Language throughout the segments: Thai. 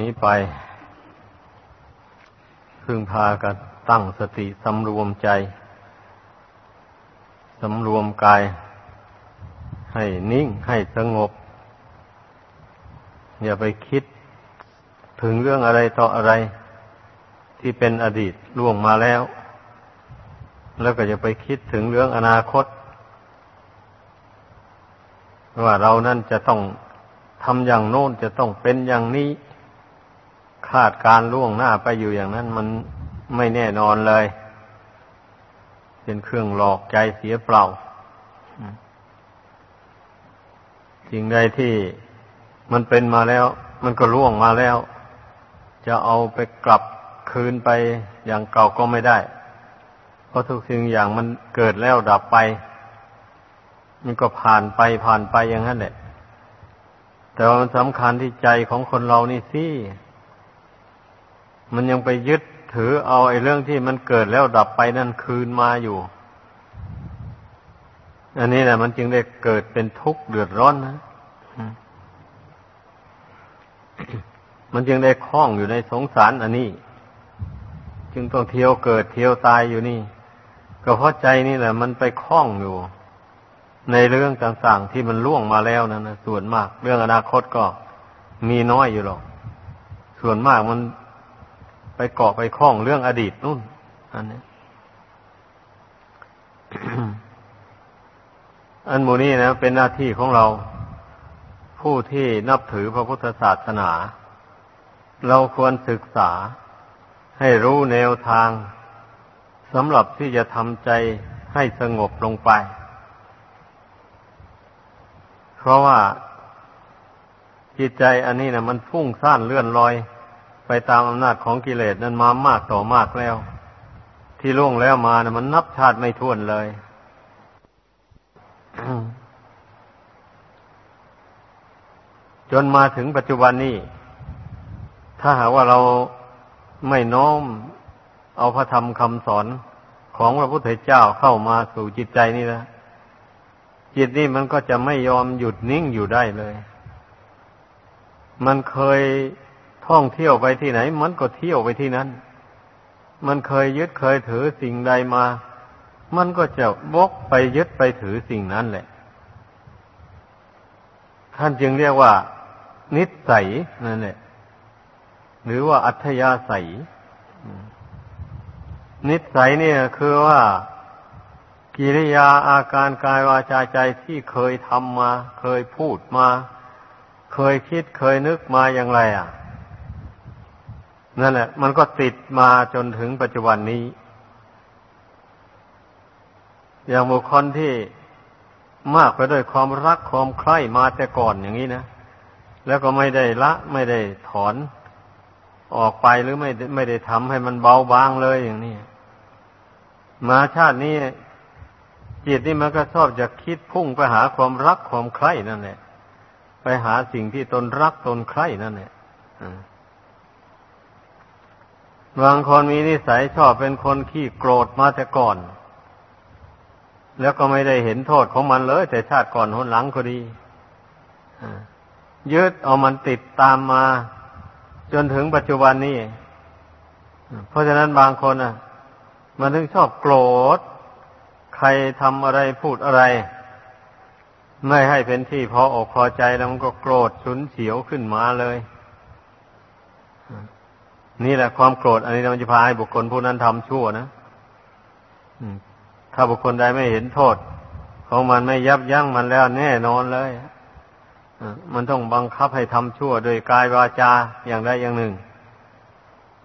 นี้ไป พึงพากันตั้งสติสำรวมใจ สำรวมกาย ให้นิ่งให้สงบ อย่าไปคิดถึงเรื่องอะไรต่ออะไรที่เป็นอดีตล่วงมาแล้ว แล้วก็อย่าไปคิดถึงเรื่องอนาคต ว่าเรานั่นจะต้องทำอย่างโน้นจะต้องเป็นอย่างนี้ คาดการล่วงหน้าไปอยู่อย่างนั้น มันไม่แน่นอนเลย เป็นเครื่องหลอกใจเสียเปล่าสิ่งใดที่มันเป็นมาแล้ว มันก็ล่วงมาแล้ว จะเอาไปกลับคืนไปอย่างเก่าก็ไม่ได้ เพราะทุกสิ่งอย่างมันเกิดแล้วดับไป มันก็ผ่านไปผ่านไปอย่างนั้นแหละแต่ว่ามันสำคัญที่ใจของคนเรานี่สิ มันยังไปยึดถือเอาไอ้เรื่องที่มันเกิดแล้วดับไปนั่นคืนมาอยู่ อันนี้แหละมันจึงได้เกิดเป็นทุกข์เดือดร้อนนะมันจึงได้คล้องอยู่ในสงสารอันนี้ จึงต้องเที่ยวเกิดเที่ยวตายอยู่นี่ ก็เพราะใจนี่แหละ มันไปคล้องอยู่ ในเรื่องต่างๆที่มันล่วงมาแล้วนั่นนะส่วนมาก เรื่องอนาคตก็มีน้อยอยู่หรอก ส่วนมากมัน ไปเกาะไปคล้องเรื่องอดีตนู่นอันนี้อันโมนี้นะเป็นหน้าที่ของเรา ผู้ที่นับถือพระพุทธศาสนา เราควรศึกษาให้รู้แนวทางสำหรับที่จะทำใจให้สงบลงไป เพราะว่าจิตใจอันนี้นะมันฟุ้งซ่านเลื่อนลอย ไปตามอำนาจของกิเลสนั้นมามากต่อมากแล้ว ที่ล่วงแล้วมานะมันนับชาติไม่ท้วนเลยจนมาถึงปัจจุบันนี้ ถ้าหากว่าเราไม่น้อมเอาพระธรรมคำสอนของพระพุทธเจ้าเข้ามาสู่จิตใจนี่นะจิตนี่มันก็จะไม่ยอมหยุดนิ่งอยู่ได้เลย มันเคย ท่องเที่ยวไปที่ไหน มันก็เที่ยวไปที่นั้น มันเคยยึดเคยถือสิ่งใดมา มันก็จะบกไปยึดไปถือสิ่งนั้นแหละ ท่านจึงเรียกว่า นิสัยนั่นแหละ หรือว่าอัธยาศัย นิสัยเนี่ยคือว่ากิริยาอาการกายวาจาใจที่เคยทำมา เคยพูดมา เคยคิดเคยนึกมาอย่างไร อะ นั่นแหละ มันก็ติดมาจนถึงปัจจุบันนี้ อย่างบุคคลที่มากไปด้วยความรักความใคร่มาแต่ก่อนอย่างนี้นะแล้วก็ไม่ได้ละไม่ได้ถอนออกไปหรือไม่ไม่ได้ทำให้มันเบาบางเลยอย่างนี้มาชาตินี้จิตนี่มันก็ชอบจะคิดพุ่งไปหาความรักความใคร่นั่นแหละไปหาสิ่งที่ตนรักตนใคร่นั่นแหละ บางคนมีนิสัยชอบเป็นคนขี้โกรธมาแต่ก่อน แล้วก็ไม่ได้เห็นโทษของมันเลย แต่ชาติก่อนหนหลังก็ดียึดเอามันติดตามมา จนถึงปัจจุบันนี้ เพราะฉะนั้นบางคนอะ มันถึงชอบโกรธ ใครทำอะไรพูดอะไร ไม่ให้เป็นที่พออกพอใจแล้วมันก็โกรธฉุนเฉียวขึ้นมาเลย นี่แหละความโกรธอันนี้มันจะพาให้บุคคลผู้นั้นทำชั่วนะถ้าบุคคลใดไม่เห็นโทษ ของมันไม่ยับยั้งมันแล้วแน่นอนเลยมันต้องบังคับให้ทำชั่วโดยกายวาจาอย่างใดอย่างหนึ่ง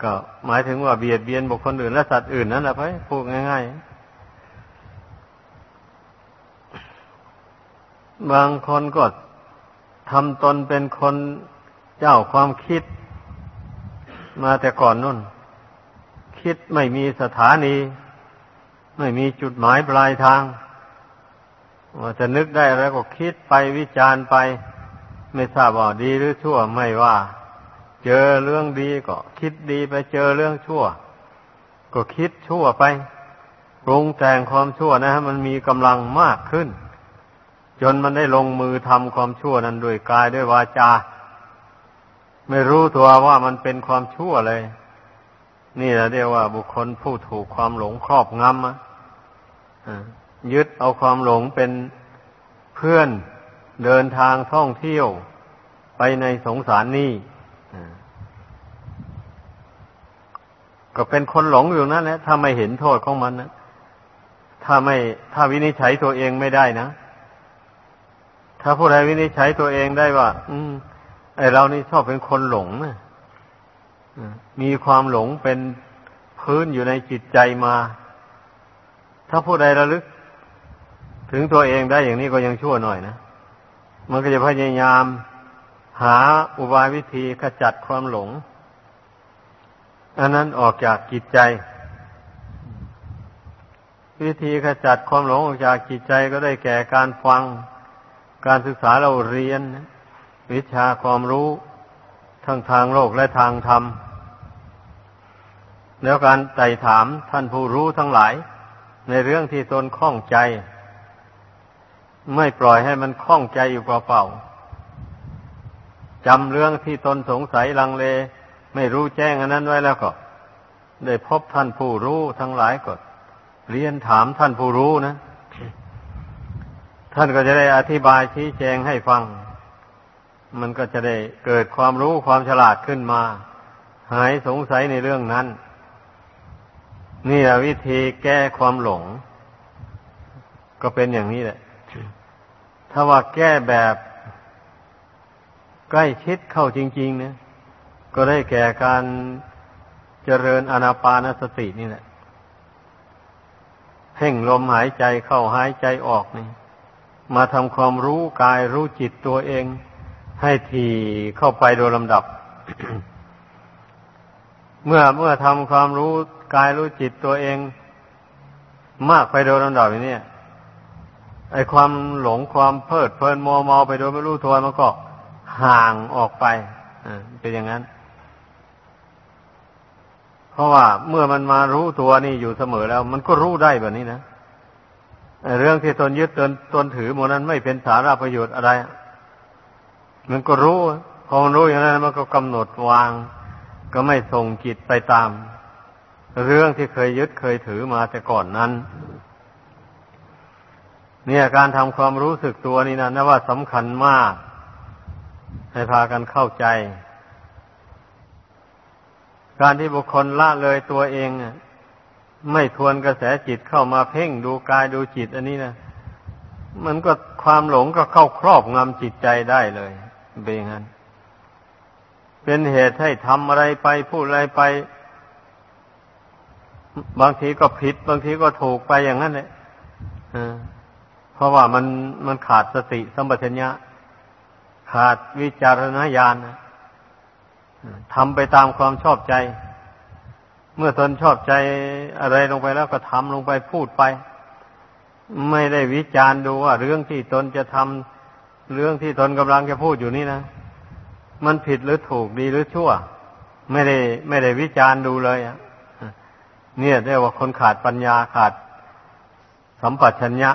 ก็หมายถึงว่าเบียดเบียนบุคคลอื่นและสัตว์อื่นนั่นแหละไปพูดง่ายๆ บางคนก็ทำตนเป็นคนเจ้าความคิด มาแต่ก่อนนู่น คิดไม่มีสถานี ไม่มีจุดหมายปลายทางว่าจะนึกได้แล้วก็คิดไปวิจารณ์ไป ไม่ทราบว่าดีหรือชั่วไม่ว่า เจอเรื่องดีก็คิดดีไปเจอเรื่องชั่ว ก็คิดชั่วไปปรุงแต่งความชั่วนะฮะมันมีกำลังมากขึ้น จนมันได้ลงมือทำความชั่วนั้นด้วยกายด้วยวาจา ไม่รู้ตัวว่ามันเป็นความชั่วเลย นี่แหละเรียกว่าบุคคลผู้ถูกความหลงครอบงำอะยึดเอาความหลงเป็นเพื่อนเดินทางท่องเที่ยวไปในสงสารนี่ก็เป็นคนหลงอยู่นั่นแหละถ้าไม่เห็นโทษของมันนะถ้าไม่ถ้าวินิจฉัยตัวเองไม่ได้นะ ถ้าผู้ใดวินิจฉัยตัวเองได้ว่า อืม ไอเรานี่ชอบเป็นคนหลงนะมีความหลงเป็นพื้นอยู่ในจิตใจมา ถ้าผู้ใดระลึก ถึงตัวเองได้อย่างนี้ก็ยังชั่วหน่อยนะ มันก็จะพยายามหาอุบายวิธีขจัดความหลง อันนั้นออกจากจิตใจ วิธีขจัดความหลงออกจากจิตใจก็ได้แก่การฟัง การศึกษาเราเรียน วิชาความรู้ทั้งทางโลกและทางธรรม แล้วการไต่ถามท่านผู้รู้ทั้งหลาย ในเรื่องที่ตนข้องใจ ไม่ปล่อยให้มันข้องใจอยู่เปล่าๆจำเรื่องที่ตนสงสัยลังเล ไม่รู้แจ้งอันนั้นไว้แล้วก็ ได้พบท่านผู้รู้ทั้งหลายก็เรียนถามท่านผู้รู้นะ ท่านก็จะได้อธิบายชี้แจงให้ฟัง มันก็จะได้เกิดความรู้ความฉลาดขึ้นมา หายสงสัยในเรื่องนั้น นี่แหละวิธีแก้ความหลง ก็เป็นอย่างนี้แหละ ถ้าว่าแก้แบบใกล้ชิดเข้าจริงๆเนี่ยก็ได้แก่การเจริญอนาปานสตินี่แหละเพ่งลมหายใจเข้าหายใจออกนี่ มาทำความรู้กายรู้จิตตัวเอง ให้ทีเข้าไปโดยลำดับ เมื่อเมื่อทำความรู้กายรู้จิตตัวเอง มากไปโดยลำดับอย่างนี้ไอความหลงความเพลิดเพลินมัวเมาไปโดยไม่รู้ตัวมันก็ห่างออกไปเป็นอย่างนั้น เพราะว่าเมื่อมันมารู้ตัวนี่อยู่เสมอแล้ว มันก็รู้ได้แบบนี้นะเรื่องที่ตนยึดตนตนถือหมนั้นไม่เป็นสาระประโยชน์อะไร มันก็รู้พอมันรู้อย่างนั้นมันก็กำหนดวาง ก็ไม่ส่งจิตไปตาม เรื่องที่เคยยึดเคยถือมาแต่ก่อนนั้น เนี่ยการทำความรู้สึกตัวนี่นะนะว่าสำคัญมาก ให้พากันเข้าใจ การที่บุคคลละเลยตัวเองไม่ทวนกระแสจิตเข้ามาเพ่งดูกายดูจิต อันนี้นะมันก็ความหลงก็เข้าครอบงำจิตใจได้เลย เป็นอย่างนั้น เป็นเหตุให้ทำอะไรไป พูดอะไรไป บางทีก็ผิด บางทีก็ถูกไปอย่างนั้นเลยเพราะว่ามันมันขาดสติสัมปชัญญะ ขาดวิจารณญาณทำไปตามความชอบใจ เมื่อตนชอบใจอะไรลงไปแล้วก็ทำลงไปพูดไป ไม่ได้วิจารณ์ดูว่าเรื่องที่ตนจะทำ เรื่องที่ตนกำลังจะพูดอยู่นี่นะ มันผิดหรือถูกดีหรือชั่ว ไม่ได้ไม่ได้วิจารณ์ดูเลยอะเนี่ยเรียกว่าคนขาดปัญญาขาดสัมปชัญญะ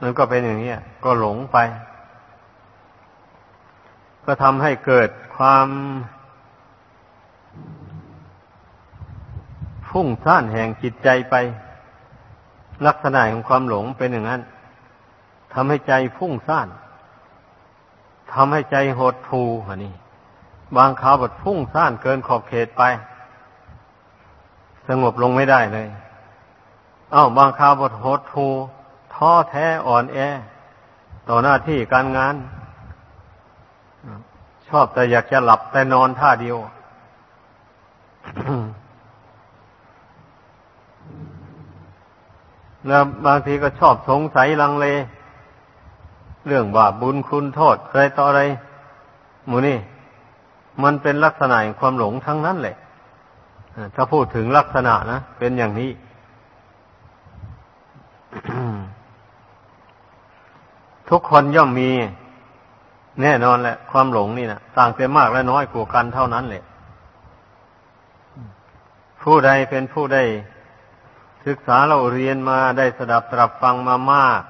มันก็เป็นอย่างนี้ก็หลงไป ก็ทำให้เกิดความฟุ้งซ่านแห่งจิตใจไป ลักษณะของความหลงเป็นอย่างนั้น ทำให้ใจฟุ้งซ่านทำให้ใจหดทูอันนี้ บางคราวบดฟุ้งซ่านเกินขอบเขตไป สงบลงไม่ได้เลย เอ้าบางคราวบดหดทูท้อแท้อ่อนแอ ต่อหน้าที่การงาน ชอบแต่อยากจะหลับแต่นอนท่าเดียวแล้วบางทีก็ชอบสงสัยลังเล เรื่องบาปบุญคุณโทษอะไรต่ออะไรมูนี่ มันเป็นลักษณะของความหลงทั้งนั้นแหละถ้าพูดถึงลักษณะนะเป็นอย่างนี้ทุกคนย่อมมี แน่นอนแหละ ความหลงนี่นะต่างแต่มากและน้อยกว่ากันเท่านั้นแหละ ผู้ใดเป็นผู้ได้ศึกษาเราเรียนมาได้สดับตรับฟังมามาก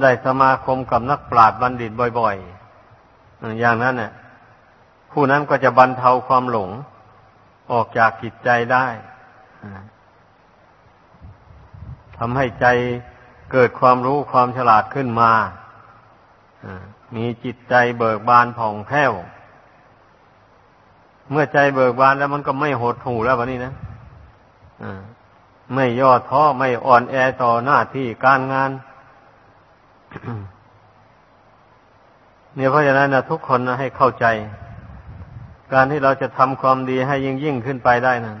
ได้สมาคมกับนักปราชญ์บัณฑิตบ่อยๆ อย่างนั้นเนี่ยผู้นั้นก็จะบรรเทาความหลงออกจากจิตใจได้ทำให้ใจเกิดความรู้ความฉลาดขึ้นมามีจิตใจเบิกบานผ่องแผ้ว เมื่อใจเบิกบานแล้วมันก็ไม่หดหู่แล้ววันนี้นะไม่ย่อท้อไม่อ่อนแอต่อหน้าที่การงาน เนี่ยเพราะฉะนั้นนะทุกคนนะให้เข้าใจ การที่เราจะทำความดีให้ยิ่งยิ่งขึ้นไปได้นะ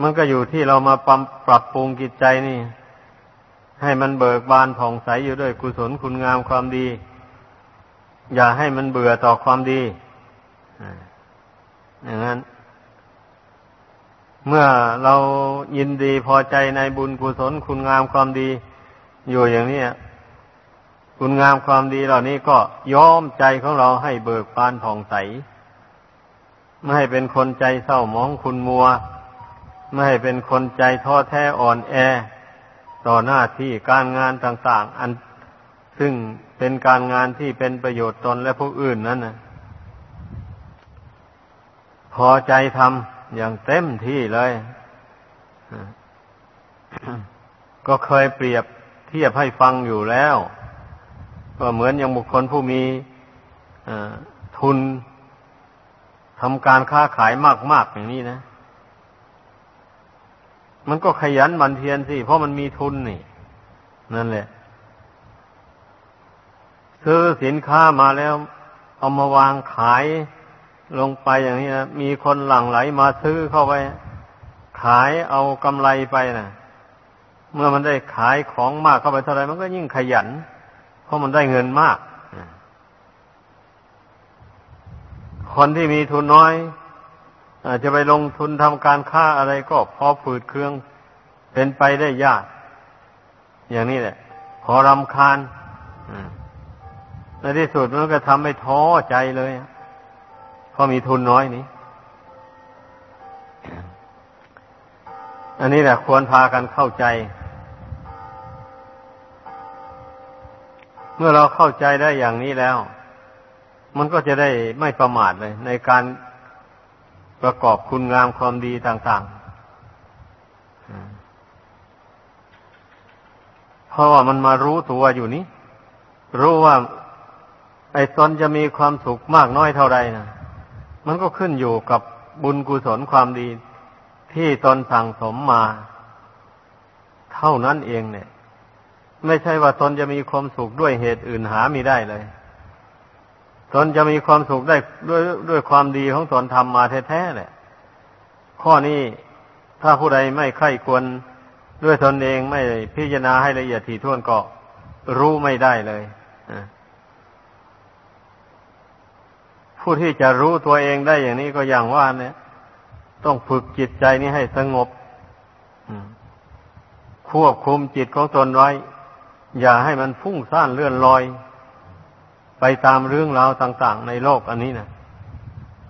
มันก็อยู่ที่เรามาปรับปรับปรุงจิตใจนี่ ให้มันเบิกบานผ่องใสอยู่ด้วยกุศลคุณงามความดี อย่าให้มันเบื่อต่อความดีอย่างนั้น เมื่อเรายินดีพอใจในบุญกุศลคุณงามความดี อยู่อย่างนี้คุณงามความดีเหล่านี้ก็ย้อมใจของเราให้เบิกบานผ่องใส ไม่ให้เป็นคนใจเศร้ามองคุณมัว ไม่ให้เป็นคนใจท้อแท้อ่อนแอ ต่อหน้าที่การงานต่าง ๆ อันซึ่งเป็นการงานที่เป็นประโยชน์ตนและผู้อื่นนั้นนะพอใจทำอย่างเต็มที่เลย ก็เคยเปรียบ เทียบให้ฟังอยู่แล้ว ก็เหมือนอย่างบุคคลผู้มีทุนทำการค้าขายมาก ๆ อย่างนี้นะ มันก็ขยันมันเพียรสิ เพราะมันมีทุนนี่ นั่นแหละ ซื้อสินค้ามาแล้ว เอามาวางขายลงไปอย่างนี้นะ มีคนหลั่งไหลมาซื้อเข้าไป ขายเอากำไรไปนะ เมื่อมันได้ขายของมากเข้าไปเท่าไรมันก็ยิ่งขยัน เพราะมันได้เงินมาก คนที่มีทุนน้อย อาจจะไปลงทุนทำการค้าอะไรก็พอฝืดเครื่องเป็นไปได้ยาก อย่างนี้แหละ พอรำคาญในที่สุดมันก็ทำให้ท้อใจเลยเพราะมีทุนน้อยนี้อันนี้แหละควรพากันเข้าใจ มื่อเราเข้าใจได้อย่างนี้แล้ว มันก็จะได้ไม่ประมาทเลย ในการประกอบคุณงามความดีต่างๆ เพราะว่ามันมารู้ตัวอยู่นี้ รู้ว่า ไอ้ตนจะมีความสุขมากน้อยเท่าไรนะมันก็ขึ้นอยู่กับบุญกุศลความดีที่ตนสั่งสมมา เท่านั้นเองเนี่ย ไม่ใช่ว่าตนจะมีความสุขด้วยเหตุอื่นหามีได้เลย ตนจะมีความสุขได้ด้วยด้วยความดีของตนทำมาแท้ๆแหละข้อนี้ถ้าผู้ใดไม่ใคร่ควรด้วยตนเองไม่พิจารณาให้ละเอียดถี่ถ้วนก็รู้ไม่ได้เลยผู้ที่จะรู้ตัวเองได้อย่างนี้ก็อย่างว่าเนี่ย ต้องฝึกจิตใจนี้ให้สงบควบคุมจิตของตนไว้ อย่าให้มันฟุ้งซ่านเลื่อนลอย ไปตามเรื่องราวต่าง ๆ ในโลกอันนี้นะ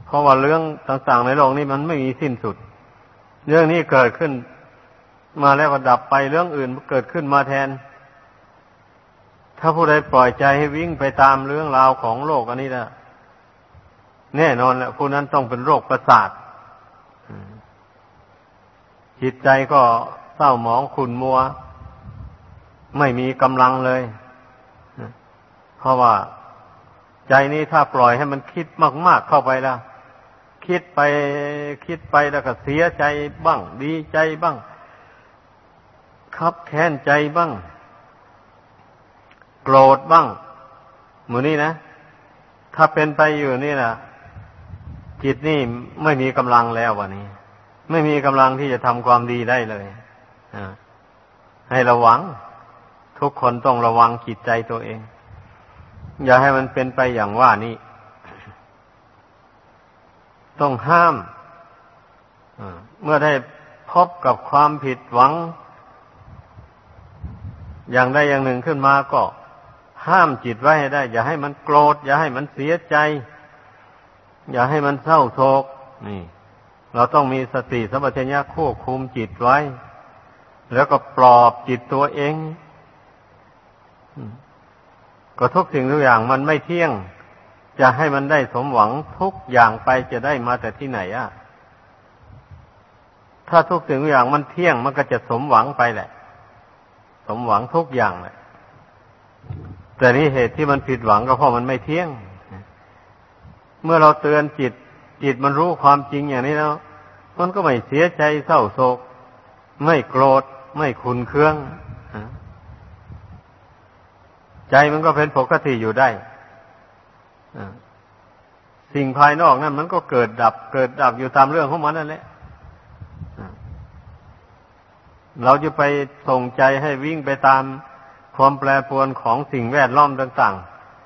เพราะว่าเรื่องต่าง ๆ ในโลกนี้มันไม่มีสิ้นสุด เรื่องนี้เกิดขึ้น มาแล้วก็ดับไปเรื่องอื่นเกิดขึ้นมาแทน ถ้าผู้ใดปล่อยใจให้วิ่งไปตามเรื่องราวของโลกอันนี้นะแน่นอนแหละผู้นั้นต้องเป็นโรคประสาทจิตใจก็เศร้าหมองขุ่นมัว ไม่มีกำลังเลย เพราะว่าใจนี้ถ้าปล่อยให้มันคิดมาก ๆเข้าไปแล้ว คิดไปคิดไปแล้วก็เสียใจบ้าง ดีใจบ้าง คับแค้นใจบ้าง โกรธบ้างหมือนี้นะ ถ้าเป็นไปอยู่นี่นะจิตนี่ไม่มีกำลังแล้ววันนี้ ไม่มีกำลังที่จะทำความดีได้เลยให้ระวัง ทุกคนต้องระวังจิตใจตัวเอง อย่าให้มันเป็นไปอย่างว่านี้ ต้องห้ามเมื่อได้พบกับความผิดหวัง อย่างใดอย่างหนึ่งขึ้นมาก็ ห้ามจิตไว้ให้ได้ อย่าให้มันโกรธ อย่าให้มันเสียใจ อย่าให้มันเศร้าโศกนี่เราต้องมีสติสัมปชัญญะควบคุมจิตไว้ แล้วก็ปลอบจิตตัวเอง ก็ทุกสิ่งทุกอย่างมันไม่เที่ยง จะให้มันได้สมหวังทุกอย่างไปจะได้มาแต่ที่ไหนอะถ้าทุกสิ่งทุกอย่างมันเที่ยงมันก็จะสมหวังไปแหละ สมหวังทุกอย่างแหละ แต่นี้เหตุที่มันผิดหวังก็เพราะมันไม่เที่ยง เมื่อเราเตือนจิต จิตมันรู้ความจริงอย่างนี้แล้ว มันก็ไม่เสียใจเศร้าโศก ไม่โกรธ ไม่ขุนเคือง ใจมันก็เป็นปกติอยู่ได้สิ่งภายนอกนั้นมันก็เกิดดับ เกิดดับอยู่ตามเรื่องของมันนั่นแหละเราจะไปส่งใจให้วิ่งไปตามความแปรปรวนของสิ่งแวดล้อมต่าง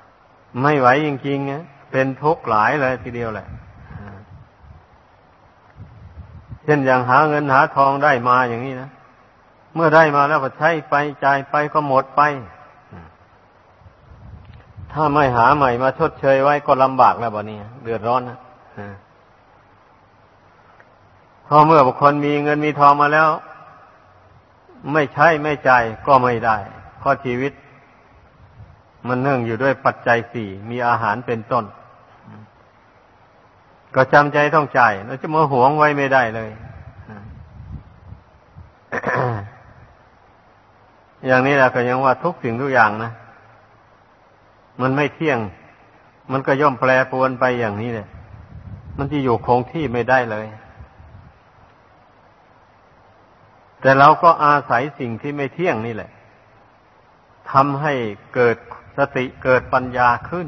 ๆ ไม่ไหวจริงๆนะเป็นทุกข์หลายเลยทีเดียวแหละเช่นอย่างหาเงินหาทองได้มาอย่างนี้นะ เมื่อได้มาแล้วก็ใช้ไปจ่ายไปก็หมดไป ถ้าไม่หาใหม่มาชดเชยไว้ก็ลำบากแล้วบ่เนี้เดือดร้อนนะพอเมื่อบุคคลมีเงินมีทองมาแล้ว ไม่ใช่ไม่ใจก็ไม่ได้เพราะชีวิต มันเนื่องอยู่ด้วยปัจจัยสี่มีอาหารเป็นต้น ก็จำใจต้องจ่ายแล้วจะมาหวงไว้ไม่ได้เลยอย่างนี้แหละก็ยังว่าทุกสิ่งทุกอย่างนะ มันไม่เที่ยง มันก็ย่อมแปรปรวนไปอย่างนี้เลยมันจะอยู่คงที่ไม่ได้เลย แต่เราก็อาศัยสิ่งที่ไม่เที่ยงนี่แหละทำให้เกิดสติเกิดปัญญาขึ้น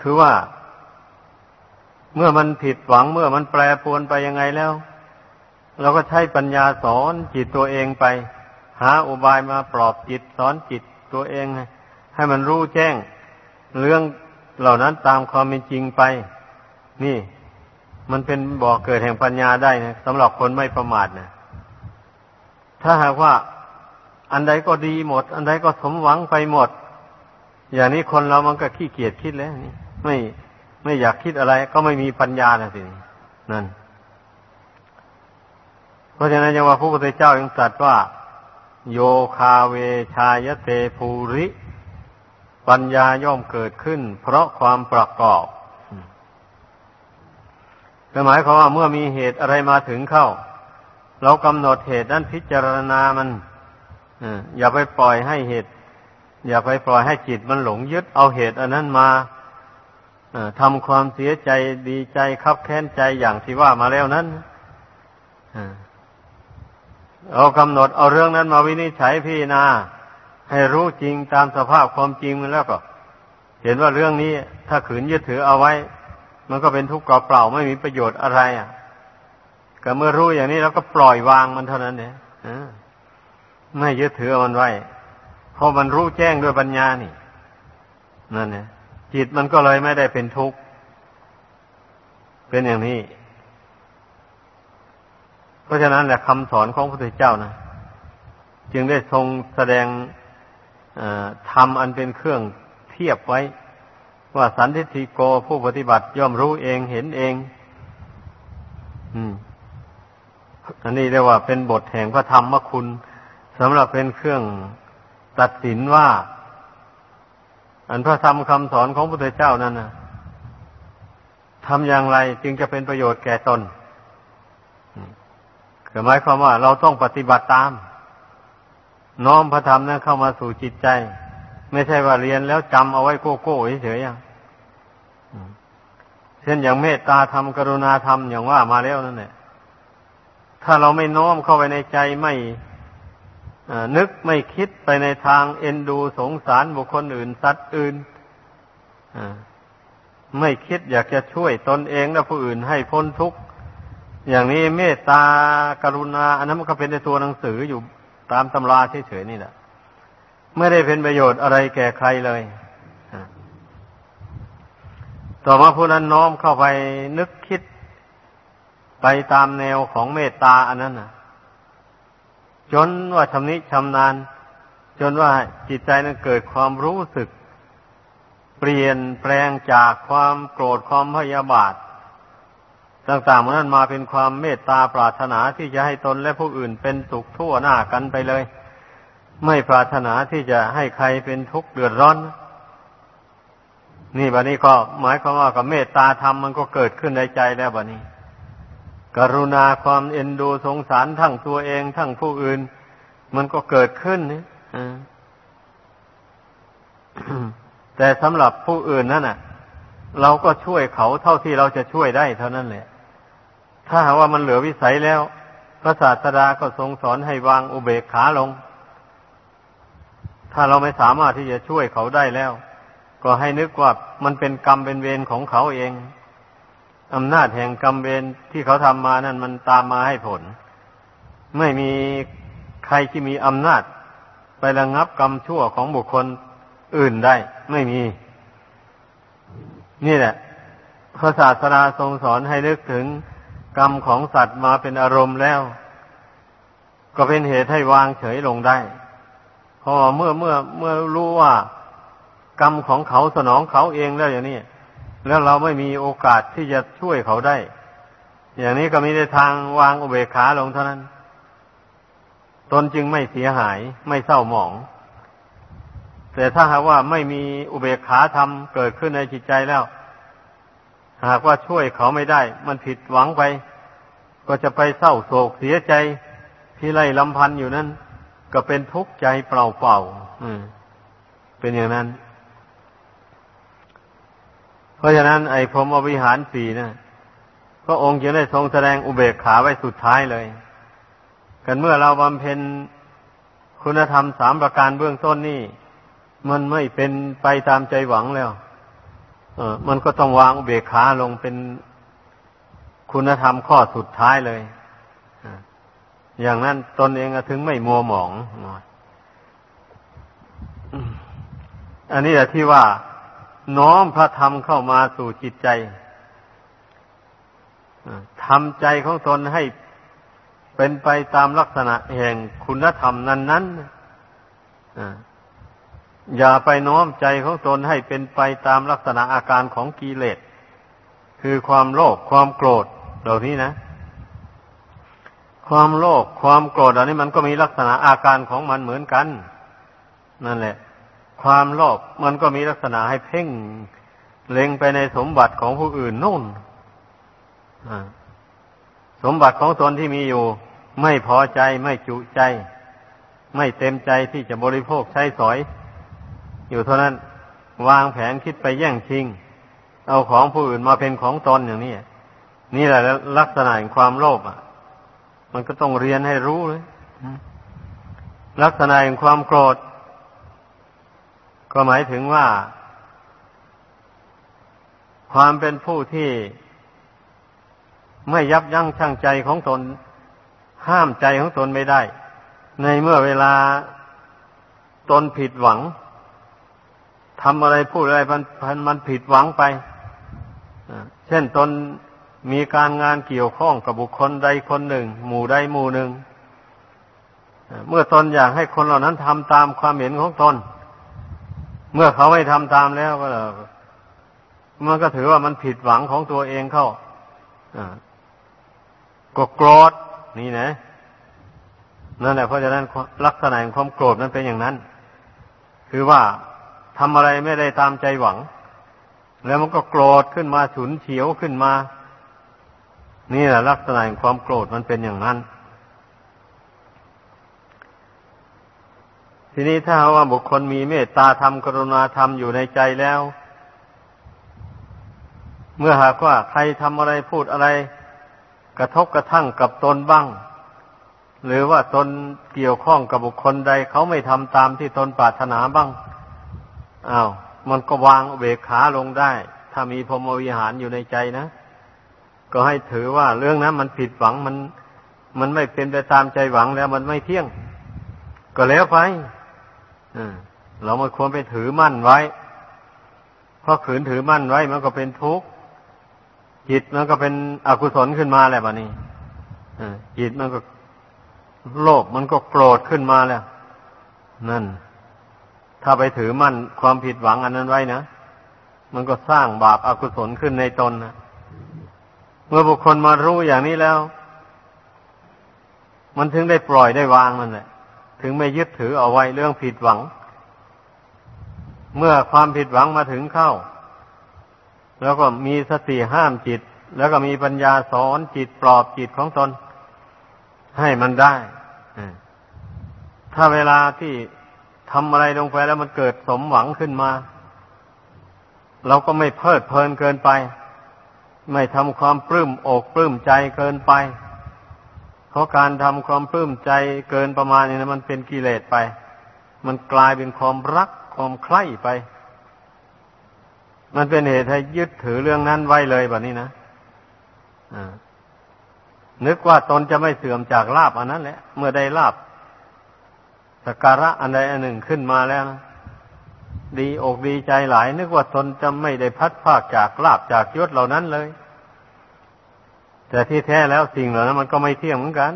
คือว่า เมื่อมันผิดหวังเมื่อมันแปรปรวนไปยังไงแล้ว เราก็ใช้ปัญญาสอนจิตตัวเองไป หาอุบายมาปลอบจิตสอนจิตตัวเอง ให้มันรู้แจ้ง เรื่องเหล่านั้นตามความเป็นจริงไป นี่ มันเป็นบ่อกเกิดแห่งปัญญาได้นะสำหรับคนไม่ประมาทนะถ้าหากว่าอันใดก็ดีหมด อันใดก็สมหวังไปหมด อย่างนี้คนเรามันก็ขี้เกียจคิดแล้วนี่ไม่ไม่อยากคิดอะไร ก็ไม่มีปัญญานะสินั่น เพราะฉะนั้นยังว่าพระพุทธเจ้ายังตรัสว่า โยคาเวชายเตภูริ ปัญญาย่อมเกิดขึ้น เพราะความประกอบหมายความว่าเมื่อมีเหตุอะไรมาถึงเข้า เรากำหนดเหตุนั้นพิจารณามันอย่าไปปล่อยให้เหตุ อย่าไปปล่อยให้จิตมันหลงยึดเอาเหตุอันนั้นมาทำความเสียใจดีใจคับแค้นใจอย่างที่ว่ามาแล้วนั้น เอากำหนดเอาเรื่องนั้นมาวินิจฉัยพี่นา ให้รู้จริงตามสภาพความจริงแล้วก็ เห็นว่าเรื่องนี้ถ้าขืนยึดถือเอาไว้ มันก็เป็นทุกข์เปล่าไม่มีประโยชน์อะไร อะ ก็เมื่อรู้อย่างนี้แล้วก็ปล่อยวางมันเท่านั้นเนี่ยไม่ยึดถือมันไว้เพราะมันรู้แจ้งด้วยปัญญานี่นั่นเนี่ยจิตมันก็เลยไม่ได้เป็นทุกข์เป็นอย่างนี้ เพราะฉะนั้นแหละคำสอนของพระพุทธเจ้านะจึงได้ทรงแสดงธรรมอันเป็นเครื่องเทียบไว้ ว่าสันทิฏฐิโกผู้ปฏิบัติย่อมรู้เองเห็นเอง อืม อันนี้เรียกว่าเป็นบทแห่งพระธรรมคุณสำหรับเป็นเครื่องตัดสินว่า อันพระธรรมคำสอนของพระพุทธเจ้านั้นนะทำอย่างไรจึงจะเป็นประโยชน์แก่ตน หมายความว่าเราต้องปฏิบัติตาม น้อมพระธรรมนั้นเข้ามาสู่จิตใจ ไม่ใช่ว่าเรียนแล้วจำเอาไว้โก้โก้เฉยๆเช่นอย่างเมตตาธรรมกรุณาธรรมอย่างว่ามาแล้วนั่นแหละถ้าเราไม่น้อมเข้าไปในใจไม่นึกไม่คิดไปในทางเอ็นดูสงสารบุคคลอื่น สัตว์อื่นไม่คิดอยากจะช่วยตนเองและผู้อื่นให้พ้นทุกข์ อย่างนี้เมตตากรุณา อันนั้นมันก็เป็นในตัวหนังสืออยู่ตามตำราเฉยๆนี่แหละไม่ได้เป็นประโยชน์อะไรแก่ใครเลย ต่อมาผู้นั้นน้อมเข้าไปนึกคิดไปตามแนวของเมตตาอันนั้นนะจนว่าชำนิชำนาญ จนว่าจิตใจนั้นเกิดความรู้สึก เปลี่ยนแปลงจากความโกรธความพยาบาท ต่างๆมันนั้นมาเป็นความเมตตาปรารถนาที่จะให้ตนและผู้อื่นเป็นสุขทั่วหน้ากันไปเลย ไม่ปรารถนาที่จะให้ใครเป็นทุกข์เดือดร้อน นี่บัดนี้ก็หมายความว่ากับเมตตาธรรมมันก็เกิดขึ้นในใจแล้วบัดนี้ กรุณาความเอ็นดูสงสารทั้งตัวเองทั้งผู้อื่น มันก็เกิดขึ้นนี่แต่สำหรับผู้อื่นนั่นน่ะ เราก็ช่วยเขาเท่าที่เราจะช่วยได้เท่านั้นแหละ ถ้าหากว่ามันเหลือวิสัยแล้ว พระศาสดาก็ทรงสอนให้วางอุเบกขาลง ถ้าเราไม่สามารถที่จะช่วยเขาได้แล้ว ก็ให้นึกว่ามันเป็นกรรมเป็นเวรของเขาเองอำนาจแห่งกรรมเวรที่เขาทำมานั่นมันตามมาให้ผล ไม่มีใครที่มีอำนาจ ไประงับกรรมชั่วของบุคคลอื่นได้ ไม่มี นี่แหละพระศาสดาทรงสอนให้นึกถึง กรรมของสัตว์มาเป็นอารมณ์แล้ว ก็เป็นเหตุให้วางเฉยลงได้พอเมื่อเมื่อเมื่อรู้ว่ากรรมของเขาสนองเขาเองแล้วอย่างนี้แล้วเราไม่มีโอกาสที่จะช่วยเขาได้ อย่างนี้ก็มีในทางวางอุเบกขาลงเท่านั้น ตนจึงไม่เสียหายไม่เศร้าหมอง แต่ถ้าหากว่าไม่มีอุเบกขาธรรมเกิดขึ้นในจิตใจแล้ว หากว่าช่วยเขาไม่ได้ มันผิดหวังไป ก็จะไปเศร้าโศกเสียใจที่ไล่ลำพันอยู่นั้น ก็เป็นทุกข์ใจเปล่าเปล่าเป็นอย่างนั้น เพราะฉะนั้น ไอ้พรหมวิหารสี่นะพระองค์จึงได้ทรงแสดงอุเบกขาไว้สุดท้ายเลย กันเมื่อเราบำเพ็ญคุณธรรมสามประการเบื้องต้นนี่ มันไม่เป็นไปตามใจหวังแล้ว มันก็ต้องวางอุเบกขาลงเป็นคุณธรรมข้อสุดท้ายเลย อย่างนั้นตนเองถึงไม่มัวหมอง อันนี้แหละที่ว่า น้อมพระธรรมเข้ามาสู่จิตใจทำใจของตนให้เป็นไปตามลักษณะแห่งคุณธรรมนั้นๆ อย่าไปน้อมใจของตนให้เป็นไปตามลักษณะอาการของกิเลส คือความโลภความโกรธเหล่านี้นะ ความโลภความโกรธอันนี้มันก็มีลักษณะอาการของมันเหมือนกัน นั่นแหละ ความโลภมันก็มีลักษณะให้เพ่งเล็งไปในสมบัติของผู้อื่นนู่นสมบัติของตนที่มีอยู่ ไม่พอใจไม่จุใจ ไม่เต็มใจที่จะบริโภคใช้สอย อยู่เท่านั้น วางแผนคิดไปแย่งชิง เอาของผู้อื่นมาเป็นของตนอย่างนี้นี่แหละลักษณะของความโลภอะ มันก็ต้องเรียนให้รู้เลยลักษณะแห่งความโกรธ ก็หมายถึงว่า ความเป็นผู้ที่ไม่ยับยั้งชั่งใจของตน ห้ามใจของตนไม่ได้ ในเมื่อเวลาตนผิดหวัง ทำอะไรพูดอะไรมันมันผิดหวังไปเช่นตนมีการงานเกี่ยวข้องกับบุคคลใดคนหนึ่ง หมู่ใดหมู่หนึ่ง เมื่อตนอยากให้คนเหล่านั้นทำตามความเห็นของตน เมื่อเขาไม่ทำตามแล้วก็มันก็ถือว่ามันผิดหวังของตัวเองเข้าก็โกรธนี่นะนั่นแหละเพราะฉะนั้นลักษณะของความโกรธนั้นเป็นอย่างนั้น คือว่า ทำอะไรไม่ได้ตามใจหวัง แล้วมันก็โกรธขึ้นมาฉุนเฉียวขึ้นมา นี่แหละลักษณะของความโกรธมันเป็นอย่างนั้น ทีนี้ถ้าว่าบุคคลมีเมตตาธรรมกรุณาธรรมอยู่ในใจแล้ว เมื่อหากว่าใครทำอะไรพูดอะไร กระทบกระทั่งกับตนบ้างหรือว่าตนเกี่ยวข้องกับบุคคลใดเขาไม่ทำตามที่ตนปรารถนาบ้าง อา้าวมันก็วางเบกขาลงได้ ถ้ามีพรหมวิหารอยู่ในใจนะ ก็ให้ถือว่าเรื่องนั้นมันผิดหวังมัน มันไม่เป็นไปตามใจหวังแล้วมันไม่เที่ยง ก็แล้วไปเราไม่ควรไปถือมั่นไว้ เพราะขืนถือมั่นไว้มันก็เป็นทุกข์จิตมันก็เป็นอกุศลขึ้นมาแล้วบะนี้จิตมันก็โลภมันก็โกรธขึ้นมาแล้ว นั่น ถ้าไปถือมั่นความผิดหวังอันนั้นไว้นะมันก็สร้างบาปอากุศลขึ้นในตนนะเมื่อบุคคลมารู้อย่างนี้แล้ว มันถึงได้ปล่อยได้วางมันแหละถึงไม่ยึดถือเอาไว้เรื่องผิดหวัง เมื่อความผิดหวังมาถึงเข้า แล้วก็มีสติห้ามจิต แล้วก็มีปัญญาสอนจิตปลอบจิตของตน ให้มันได้ถ้าเวลาที่ ทำอะไรลงไปแล้วมันเกิดสมหวังขึ้นมา เราก็ไม่เพลิดเพลินเกินไป ไม่ทำความปลื้มอกปลื้มใจเกินไป เพราะการทำความปลื้มใจเกินประมาณนี้นะมันเป็นกิเลสไป มันกลายเป็นความรักความใคร่ไป มันเป็นเหตุให้ยึดถือเรื่องนั้นไว้เลยแบบนี้นะนึกว่าตนจะไม่เสื่อมจากลาบอันนั้นแหละ เมื่อได้ลาบ สการะอันใดอันหนึ่งขึ้นมาแล้วนะดีอกดีใจหลาย นึกว่าตนจะไม่ได้พัดภาคจากลาบจากยศเหล่านั้นเลย แต่ที่แท้แล้วสิ่งเหล่านั้นมันก็ไม่เที่ยงเหมือนกัน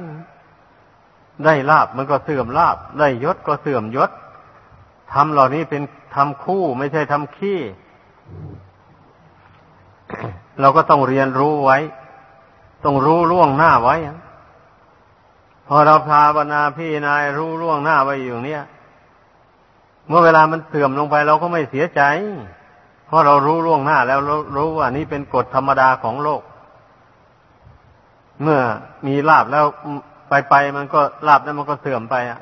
ได้ลาบมันก็เสื่อมลาบ ได้ยศก็เสื่อมยศทำเหล่านี้เป็นทำคู่ไม่ใช่ทำขี้ เราก็ต้องเรียนรู้ไว้ ต้องรู้ล่วงหน้าไว้ พอเราภาวนาพี่นายรู้ล่วงหน้าไว้อยู่เนี่ย เมื่อเวลามันเสื่อมลงไปเราก็ไม่เสียใจ เพราะเรารู้ล่วงหน้าแล้วรู้ว่านี่เป็นกฎธรรมดาของโลก เมื่อมีลาบแล้วไปไปมันก็ลาบแล้วมันก็เสื่อมไปอะ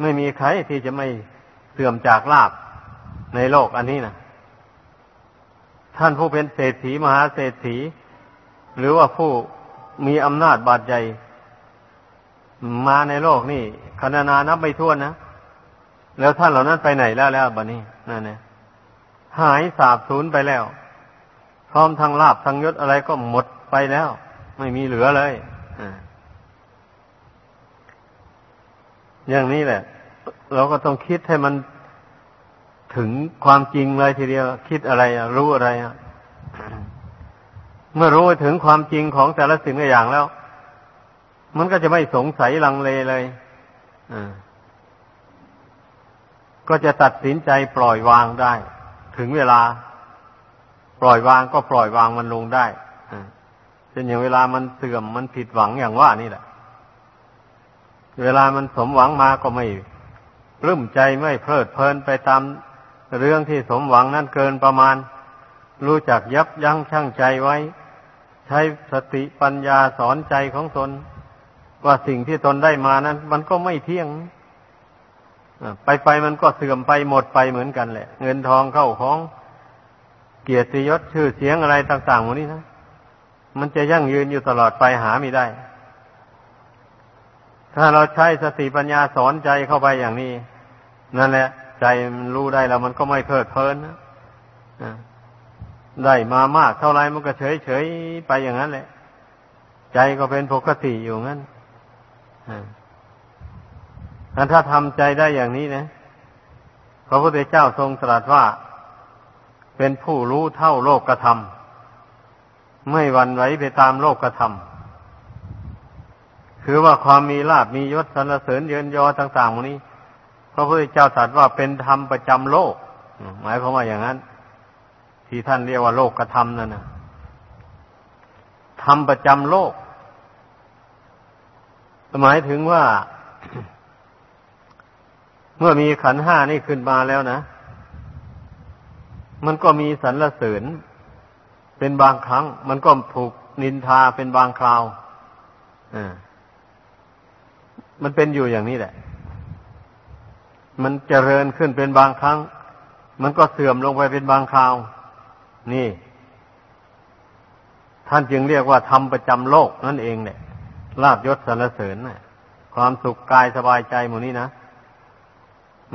ไม่มีใครที่จะไม่เสื่อมจากลาบในโลกอันนี้นะท่านผู้เป็นเศรษฐีมหาเศรษฐี หรือว่าผู้มีอำนาจบาดใหญ่ มาในโลกนี่คณนานับไม่ถ้วนนะแล้วท่านเหล่านั้นไปไหนแล้วแล้วบัดนี้นั่นเนี่ยหายสาบสูญไปแล้ว พร้อมทางลาบทางยศอะไรก็หมดไปแล้ว ไม่มีเหลือเลยอย่างนี้แหละ เราก็ต้องคิดให้มันถึงความจริงเลยทีเดียว คิดอะไรรู้อะไรเมื่อรู้ถึงความจริงของแต่ละสิ่งอย่างแล้ว มันก็จะไม่สงสัยลังเลเลยก็จะตัดสินใจปล่อยวางได้ ถึงเวลา ปล่อยวางก็ปล่อยวางมันลงได้เช่นอย่างเวลามันเสื่อมมันผิดหวังอย่างว่านี่แหละ เวลามันสมหวังมาก็ไม่รื่มใจไม่เพลิดเพลินไปตามเรื่องที่สมหวังนั้นเกินประมาณ รู้จักยับยั้งชั่งใจไว้ ใช้สติปัญญาสอนใจของตน ว่าสิ่งที่ตนได้มานั้น มันก็ไม่เที่ยงไปไปมันก็เสื่อมไปหมดไปเหมือนกันแหละ เงินทองเข้าของ เกียรติยศชื่อเสียงอะไรต่างๆหมดนี้นะมันจะยั่งยืนอยู่ตลอดไปหาไม่ได้ ถ้าเราใช้สติปัญญาสอนใจเข้าไปอย่างนี้ นั่นแหละ ใจมันรู้ได้แล้วมันก็ไม่เพลิดเพลินนะได้มามากเท่าไรมันก็เฉยเฉยไปอย่างนั้นแหละ ใจก็เป็นปกติอยู่งั้น ถ้าทำใจได้อย่างนี้นะพระพุทธเจ้าทรงตรัสว่า เป็นผู้รู้เท่าโลกกระทำไม่หวั่นไหวไปตามโลกกระทำคือว่าความมีลาบมียศสรรเสริญเยินยอต่างๆพวกนี้ พระพุทธเจ้าตรัสว่าเป็นธรรมประจำโลก หมายความว่าอย่างนั้น ที่ท่านเรียกว่าโลกกระทำนั่นนะธรรมประจำโลก หมายถึงว่า เมื่อมีขันห้านี่ขึ้นมาแล้วนะ มันก็มีสรรเสริญเป็นบางครั้ง มันก็ถูกนินทาเป็นบางคราวอ่ามันเป็นอยู่อย่างนี้แหละ มันเจริญขึ้นเป็นบางครั้ง มันก็เสื่อมลงไปเป็นบางคราว นี่ ท่านจึงเรียกว่าธรรมประจำโลกนั่นเองเนี่ย ลาบยศสรรเสริญนะความสุขกายสบายใจหมดนี้นะ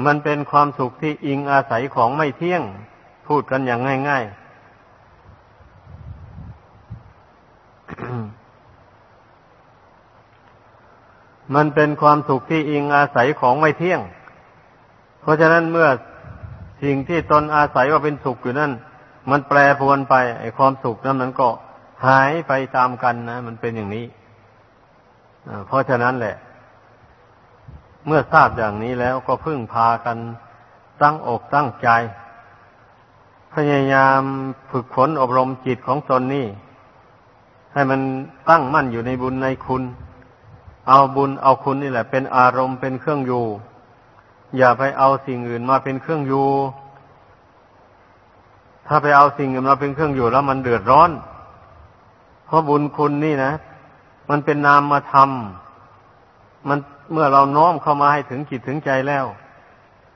มันเป็นความสุขที่อิงอาศัยของไม่เที่ยง พูดกันอย่างง่าย ๆ มันเป็นความสุขที่อิงอาศัยของไม่เที่ยง เพราะฉะนั้นเมื่อสิ่งที่ตนอาศัยว่าเป็นสุขอยู่นั่น มันแปรปรวนไปไอ้ความสุขนั้นมันก็หายไปตามกันนะ มันเป็นอย่างนี้ เพราะฉะนั้นแหละ เมื่อทราบอย่างนี้แล้วก็พึ่งพากันตั้งอกตั้งใจ พยายามฝึกฝนอบรมจิตของตนนี่ให้มันตั้งมั่นอยู่ในบุญในคุณ เอาบุญเอาคุณนี่แหละ เป็นอารมณ์เป็นเครื่องอยู่ อย่าไปเอาสิ่งอื่นมาเป็นเครื่องอยู่ถ้าไปเอาสิ่งอื่นมาเป็นเครื่องอยู่แล้วมันเดือดร้อน เพราะบุญคุณนี่นะ มันเป็นนามมาทำมันเมื่อเราน้อมเข้ามาให้ถึงจิตถึงใจแล้ว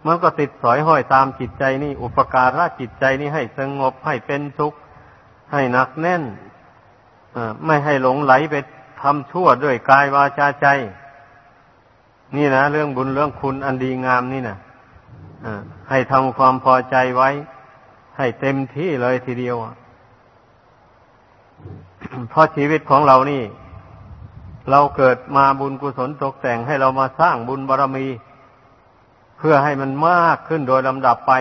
มันก็ติดสอยห้อยตามจิตใจนี่ อุปการะจิตใจนี่ให้สงบให้เป็นสุข ให้หนักแน่นไม่ให้หลงไหลไปทำชั่วด้วยกายวาจาใจ นี่นะเรื่องบุญเรื่องคุณอันดีงามนี่นะให้ทำความพอใจไว้ ให้เต็มที่เลยทีเดียวเพราะชีวิตของเรานี่ เราเกิดมาบุญกุศลตกแต่งให้เรามาสร้างบุญบารรมี เพื่อให้มันมากขึ้นโดยลำดับไป